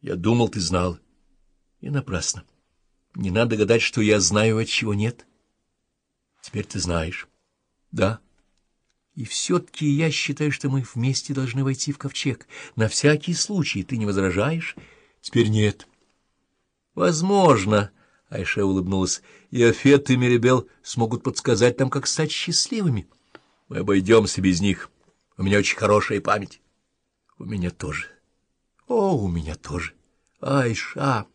Я думал, ты знал. И напрасно. Не надо гадать, что я знаю, от чего нет. Теперь ты знаешь. Да. И все-таки я считаю, что мы вместе должны войти в ковчег. На всякий случай ты не возражаешь? Теперь нет. Возможно, Айша улыбнулась, и Афет и Меребел смогут подсказать нам, как стать счастливыми. Мы обойдемся без них. У меня очень хорошая память. У меня тоже. О, у меня тоже. Айша!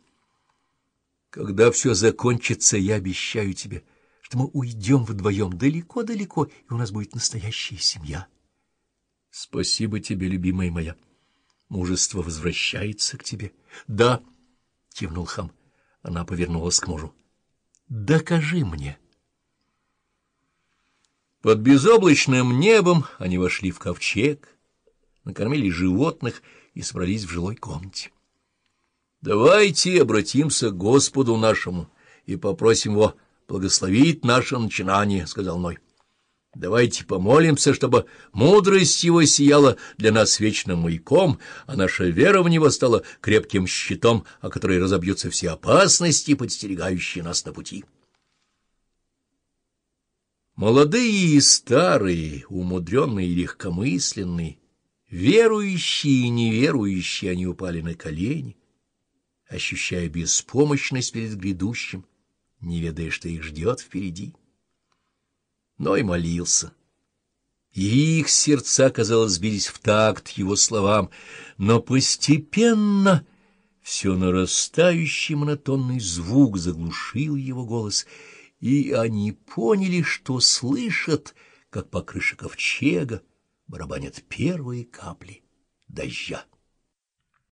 Когда все закончится, я обещаю тебе, что мы уйдем вдвоем далеко-далеко, и у нас будет настоящая семья. Спасибо тебе, любимая моя. Мужество возвращается к тебе. Да, кивнул хам. Она повернулась к мужу. Докажи мне. Под безоблачным небом они вошли в ковчег, накормили животных и собрались в жилой комнате. Давайте обратимся к Господу нашему и попросим его благословить наше начинание, — сказал Ной. Давайте помолимся, чтобы мудрость его сияла для нас вечным маяком, а наша вера в него стала крепким щитом, о который разобьются все опасности, подстерегающие нас на пути. Молодые и старые, умудренные и легкомысленные, верующие и неверующие, они упали на колени, ощущая беспомощность перед грядущим, не ведая, что их ждет впереди но и молился. И их сердца, казалось, сбились в такт его словам, но постепенно все нарастающий монотонный звук заглушил его голос, и они поняли, что слышат, как по крыше ковчега барабанят первые капли дождя.